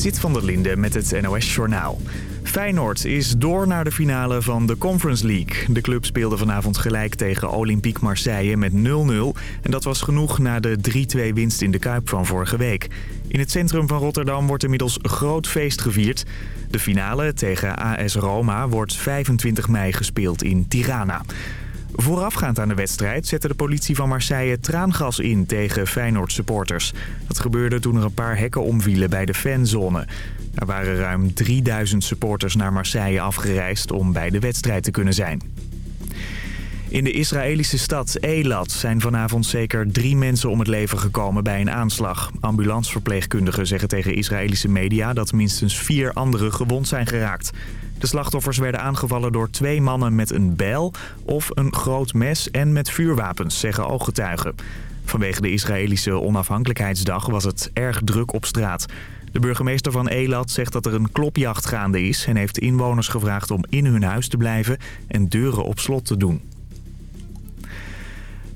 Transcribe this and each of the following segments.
Zit van der Linde met het NOS-journaal. Feyenoord is door naar de finale van de Conference League. De club speelde vanavond gelijk tegen Olympique Marseille met 0-0. En dat was genoeg na de 3-2 winst in de Kuip van vorige week. In het centrum van Rotterdam wordt inmiddels groot feest gevierd. De finale tegen AS Roma wordt 25 mei gespeeld in Tirana. Voorafgaand aan de wedstrijd zette de politie van Marseille traangas in tegen Feyenoord supporters. Dat gebeurde toen er een paar hekken omvielen bij de fanzone. Er waren ruim 3000 supporters naar Marseille afgereisd om bij de wedstrijd te kunnen zijn. In de Israëlische stad Eilat zijn vanavond zeker drie mensen om het leven gekomen bij een aanslag. Ambulanceverpleegkundigen zeggen tegen Israëlische media dat minstens vier anderen gewond zijn geraakt. De slachtoffers werden aangevallen door twee mannen met een bijl of een groot mes en met vuurwapens, zeggen ooggetuigen. Vanwege de Israëlische onafhankelijkheidsdag was het erg druk op straat. De burgemeester van Elat zegt dat er een klopjacht gaande is... en heeft inwoners gevraagd om in hun huis te blijven en deuren op slot te doen.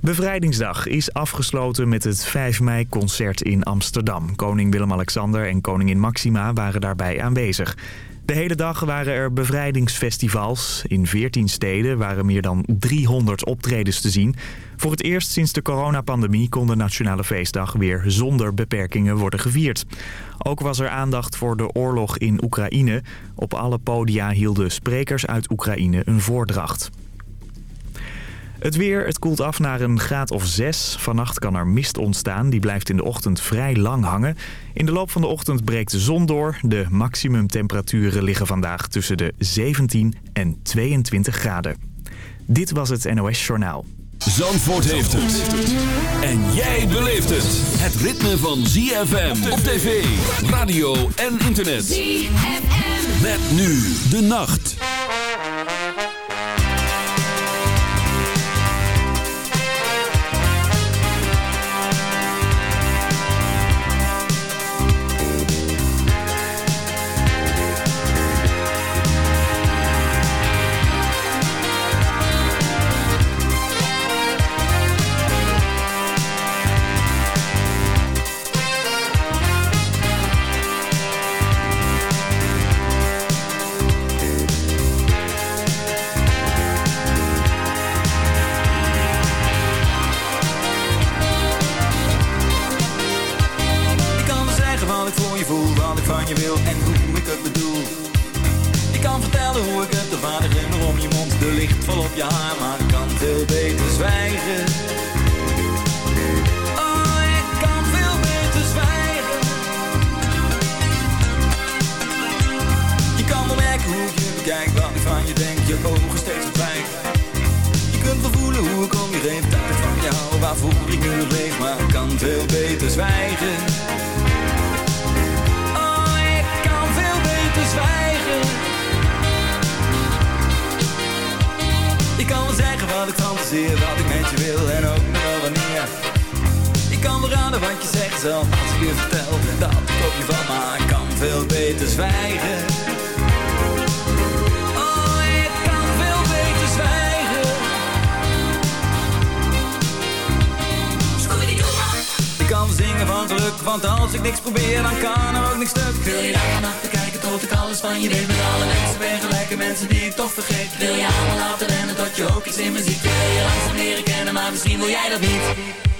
Bevrijdingsdag is afgesloten met het 5 mei-concert in Amsterdam. Koning Willem-Alexander en koningin Maxima waren daarbij aanwezig. De hele dag waren er bevrijdingsfestivals. In 14 steden waren meer dan 300 optredens te zien. Voor het eerst sinds de coronapandemie kon de Nationale Feestdag weer zonder beperkingen worden gevierd. Ook was er aandacht voor de oorlog in Oekraïne. Op alle podia hielden sprekers uit Oekraïne een voordracht. Het weer, het koelt af naar een graad of 6. Vannacht kan er mist ontstaan, die blijft in de ochtend vrij lang hangen. In de loop van de ochtend breekt de zon door. De maximumtemperaturen liggen vandaag tussen de 17 en 22 graden. Dit was het NOS Journaal. Zandvoort heeft het. En jij beleeft het. Het ritme van ZFM op tv, radio en internet. ZFM. Met nu de nacht. Dan kan ook niks stuk. Wil je daar vannacht kijken tot ik alles van je weet Met alle mensen. Ben gelijke mensen die ik toch vergeet. Wil je allemaal laten rennen tot je ook iets in me ziet. Wil je langzaam leren kennen, maar misschien wil jij dat niet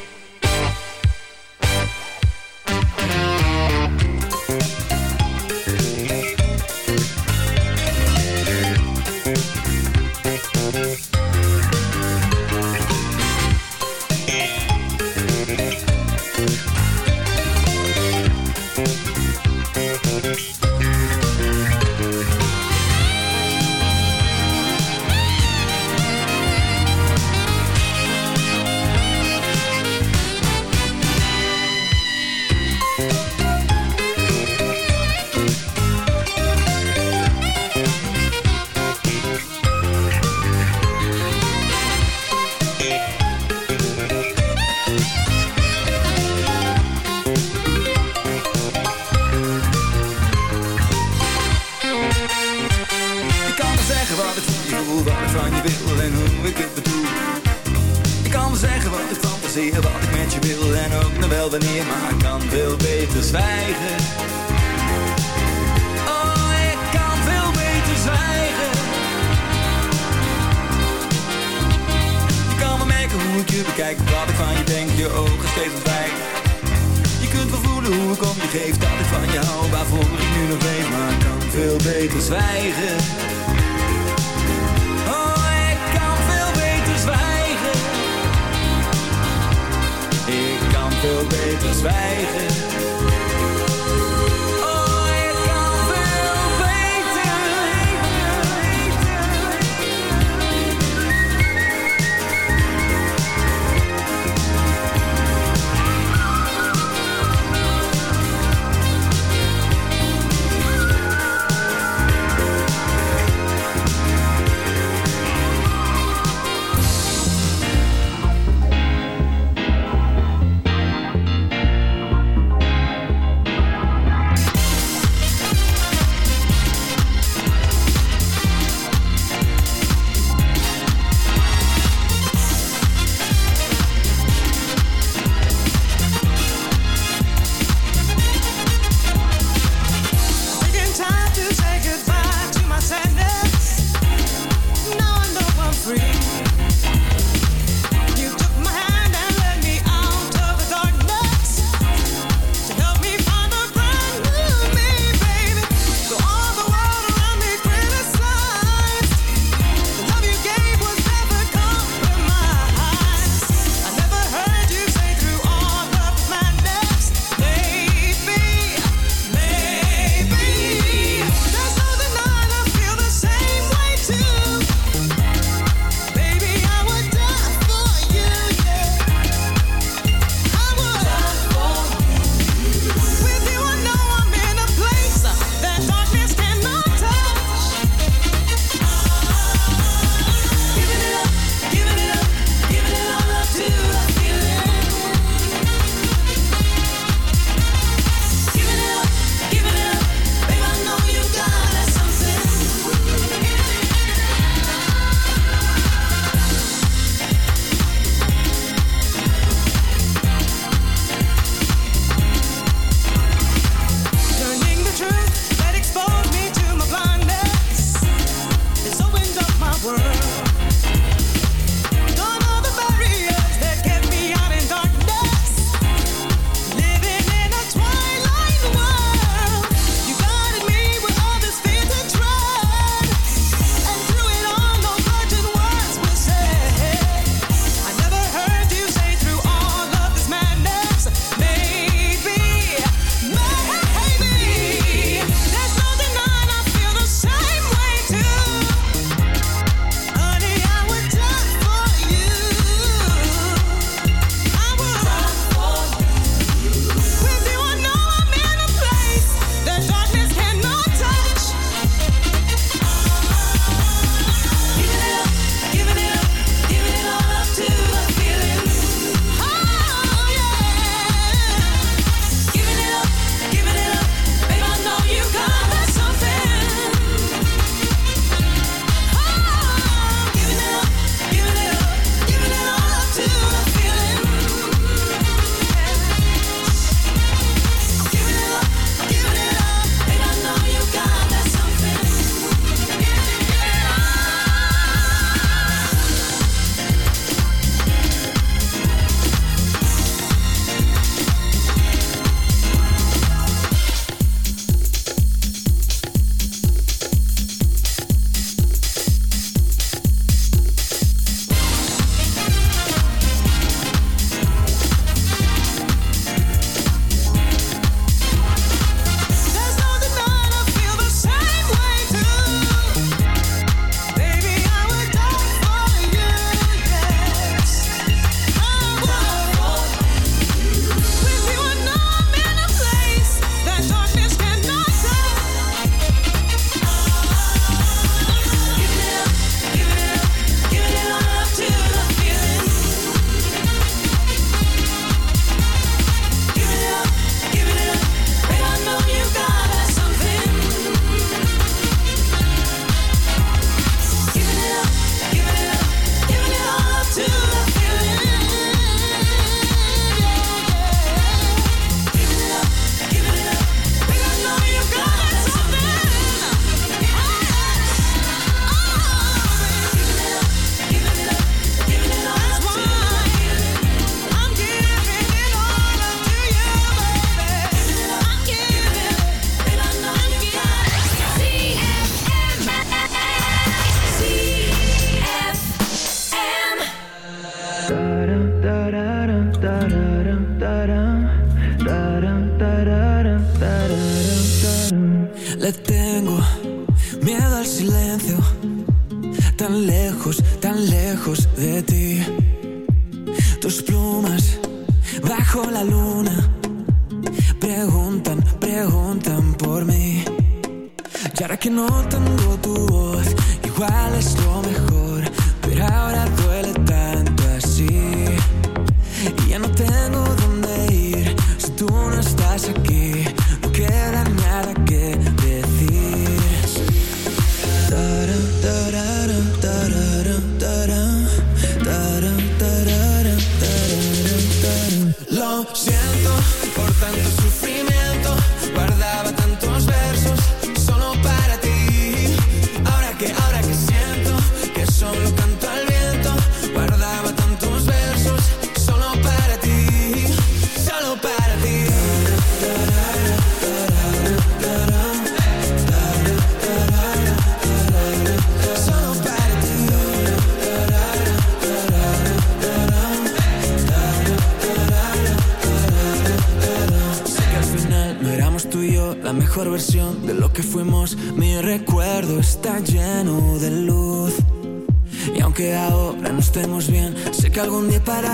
algún día parará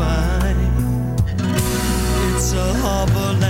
wine. It's a harbor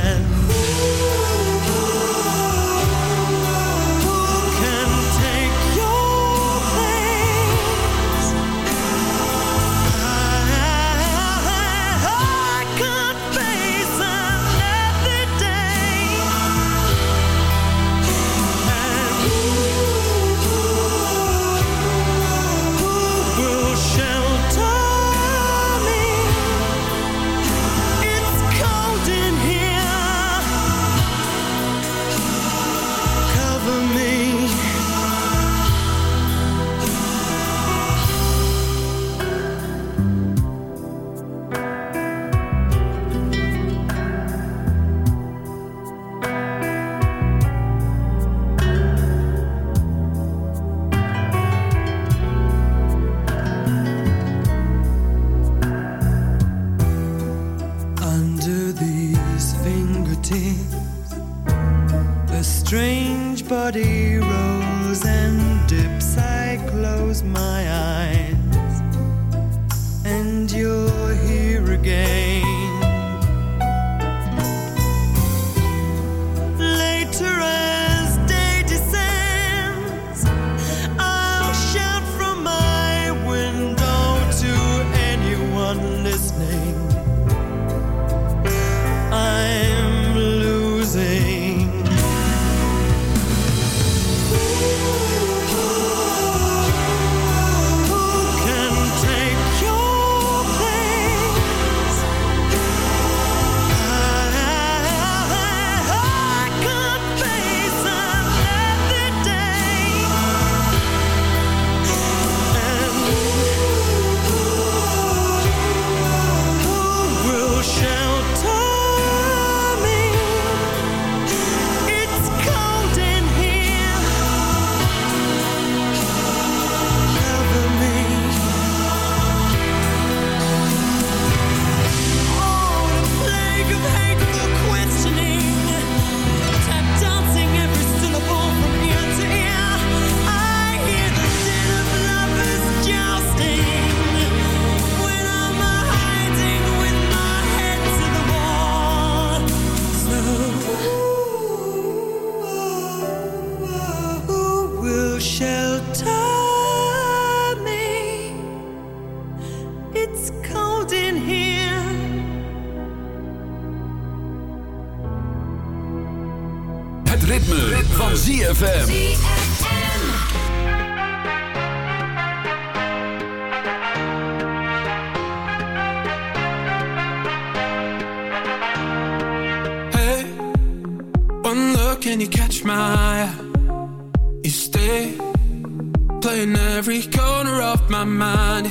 playing every corner of my mind.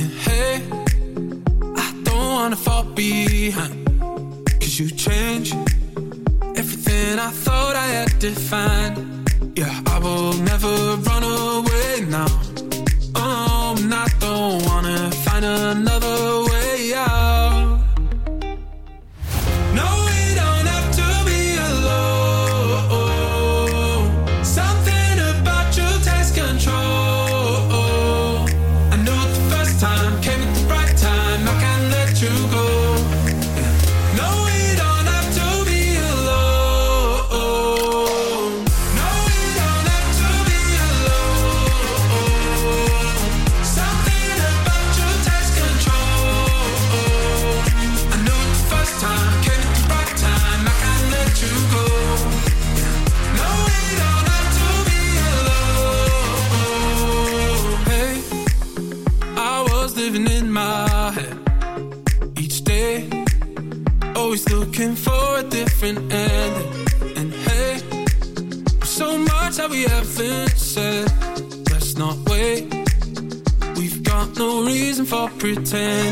And hey, I don't wanna fall behind. Cause you change everything I thought I had defined. Yeah, I will never run away now. Oh, I don't wanna find another pretend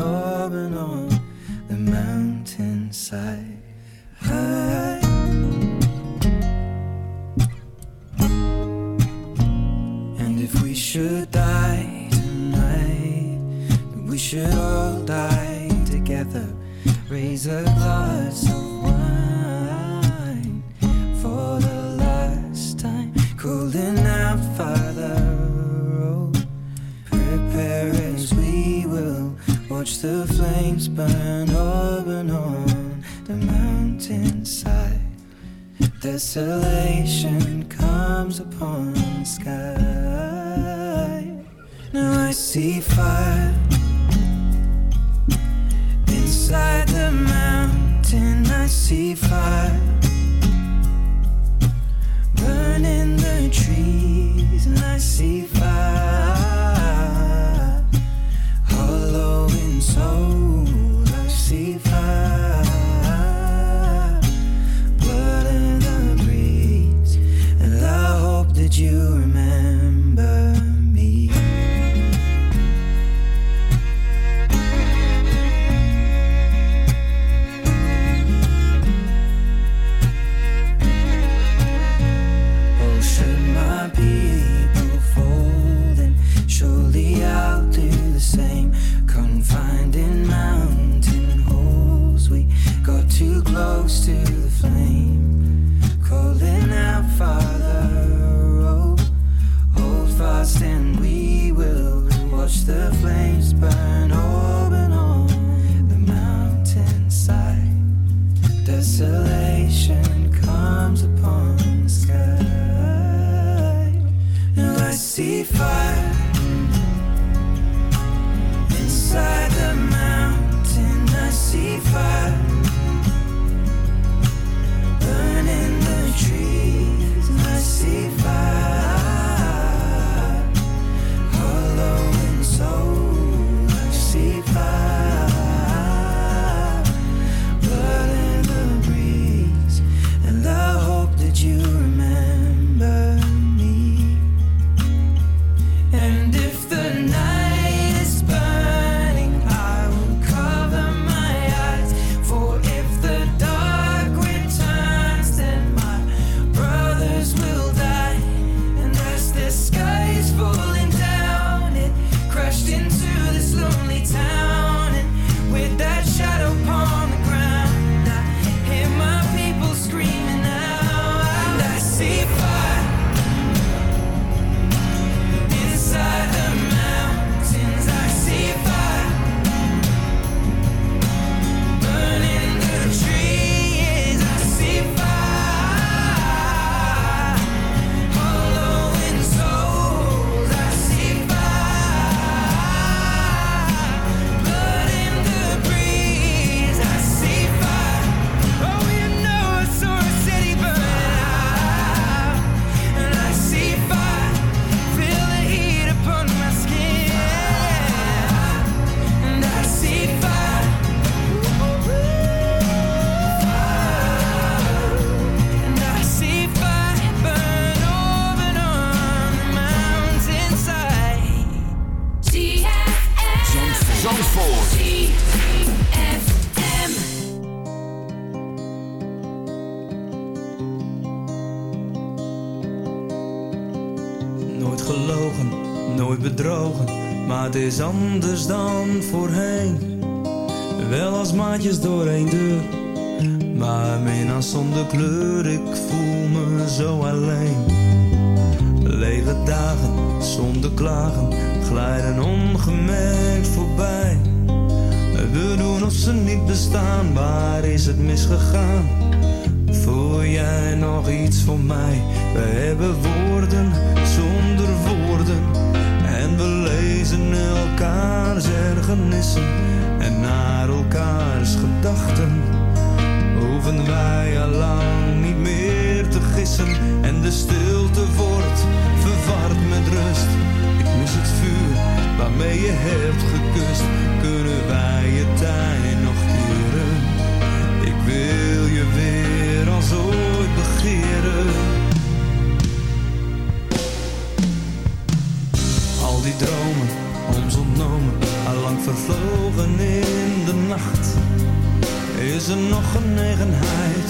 a glass of wine for the last time. Cooling out by the road. Oh, prepare as we will watch the flames burn up and on the mountainside. Desolation comes upon the sky. Now I see fire. see fire burning the trees, and I see fire hollowing souls. see fire Nooit gelogen, nooit bedrogen, maar het is anders dan voorheen. Wel als maatjes door een deur, maar meer zonder kleur. Ik voel me zo alleen. Lege dagen zonder klagen glijden ongemerkt voorbij. We doen of ze niet bestaan, waar is het misgegaan? Voel jij nog iets voor mij? We hebben woorden zonder woorden. En we lezen elkaars ergernissen en naar elkaars gedachten. Hoeven wij al lang en de stilte wordt verward met rust. Ik mis het vuur waarmee je hebt gekust. Kunnen wij je tijd nog keren? Ik wil je weer als ooit begeren. Al die dromen, ons ontnomen, allang vervlogen in de nacht. Is er nog genegenheid?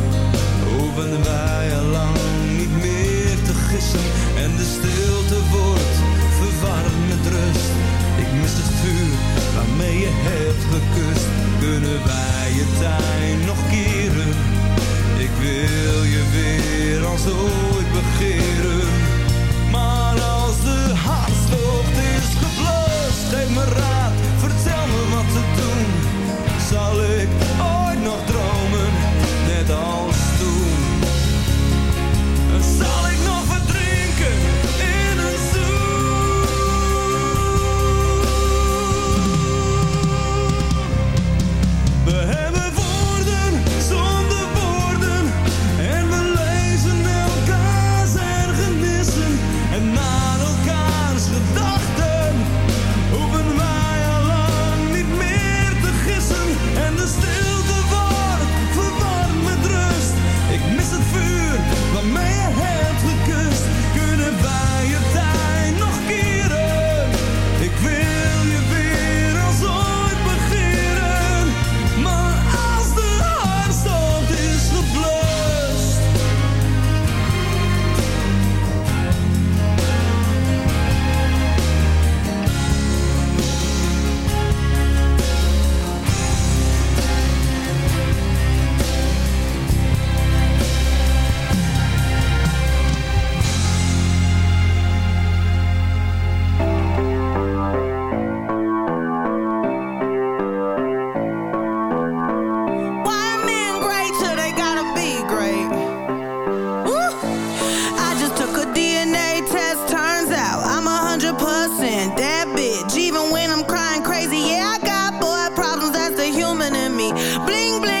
Hoeven wij al lang niet meer me. Bling bling,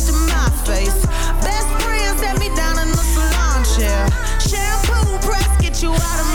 face. Best friend set me down in the salon chair. Shampoo press, get you out of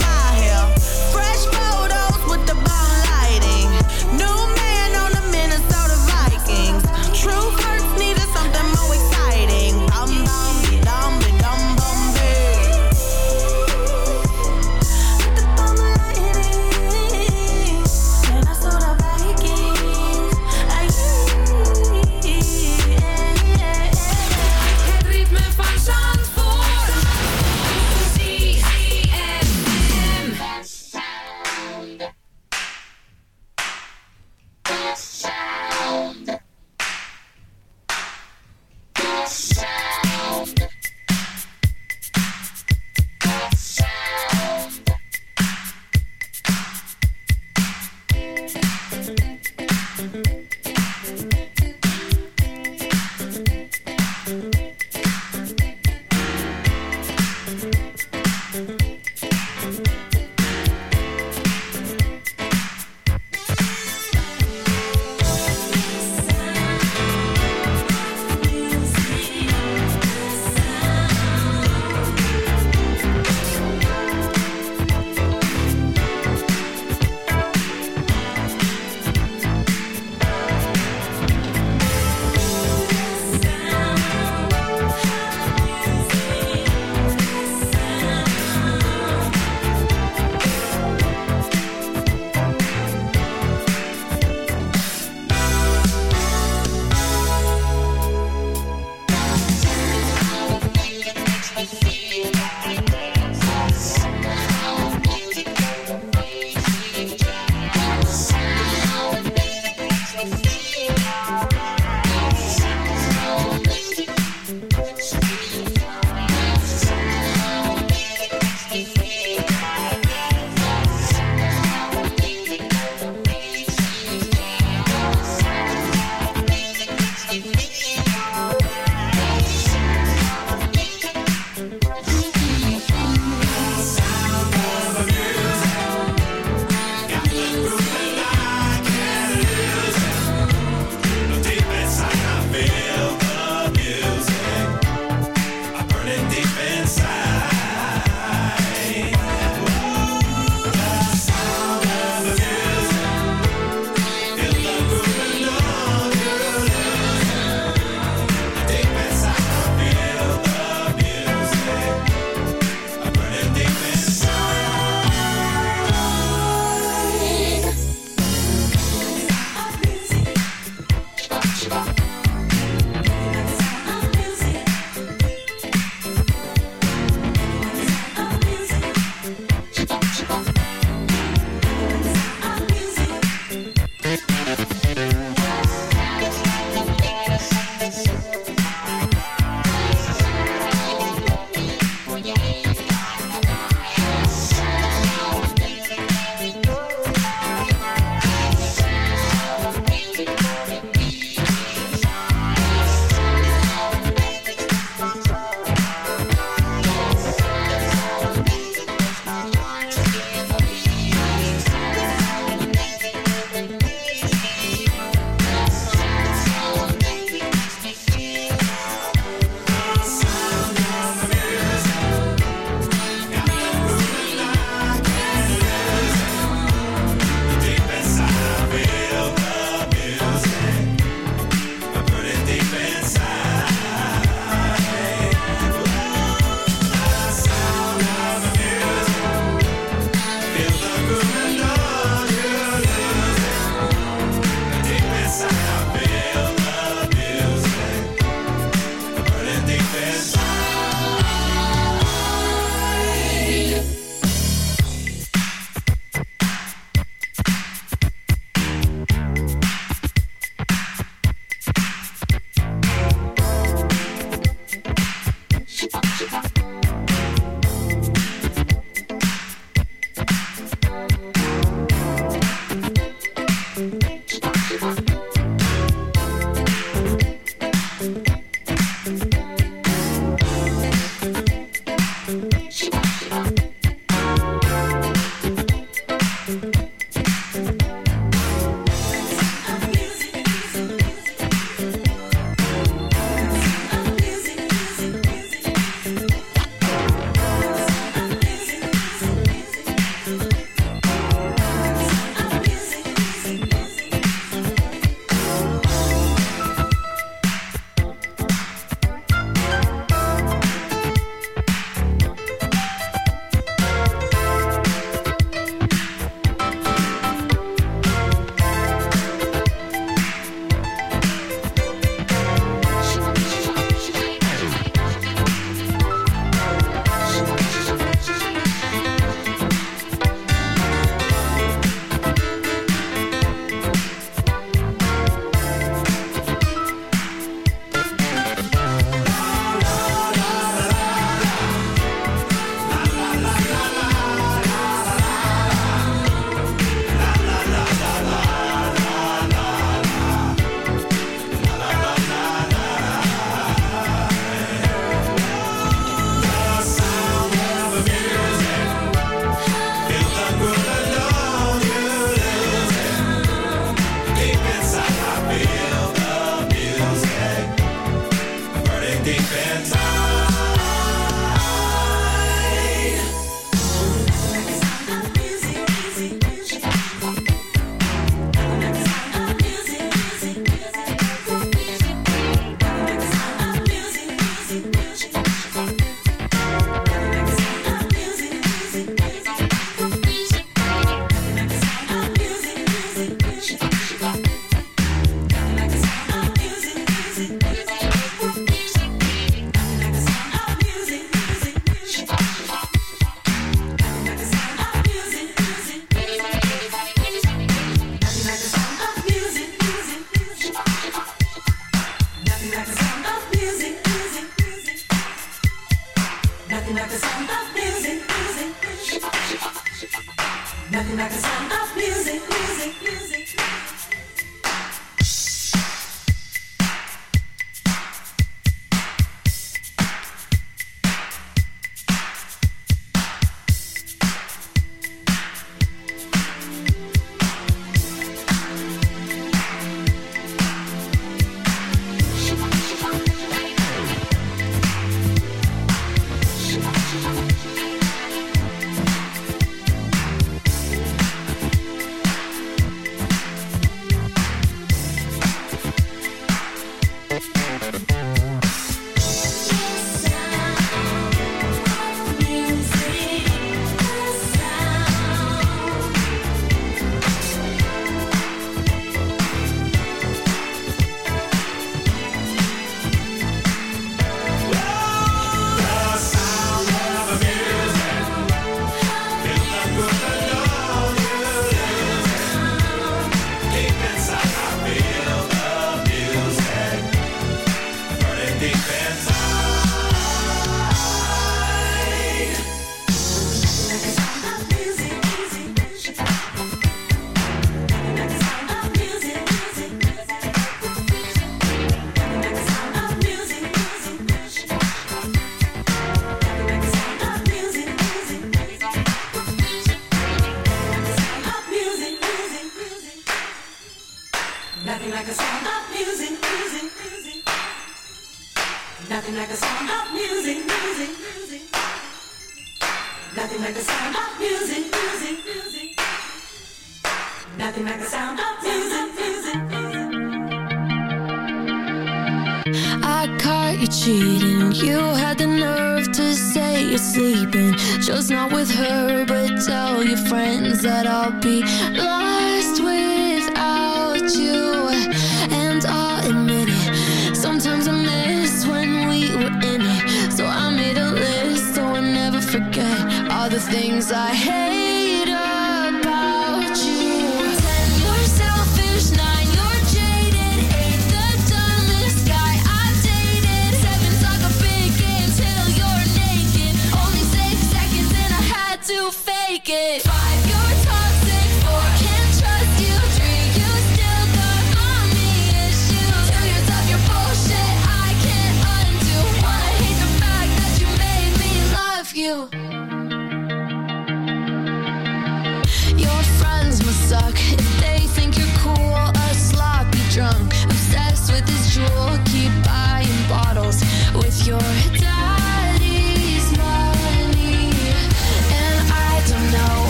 the things I hate.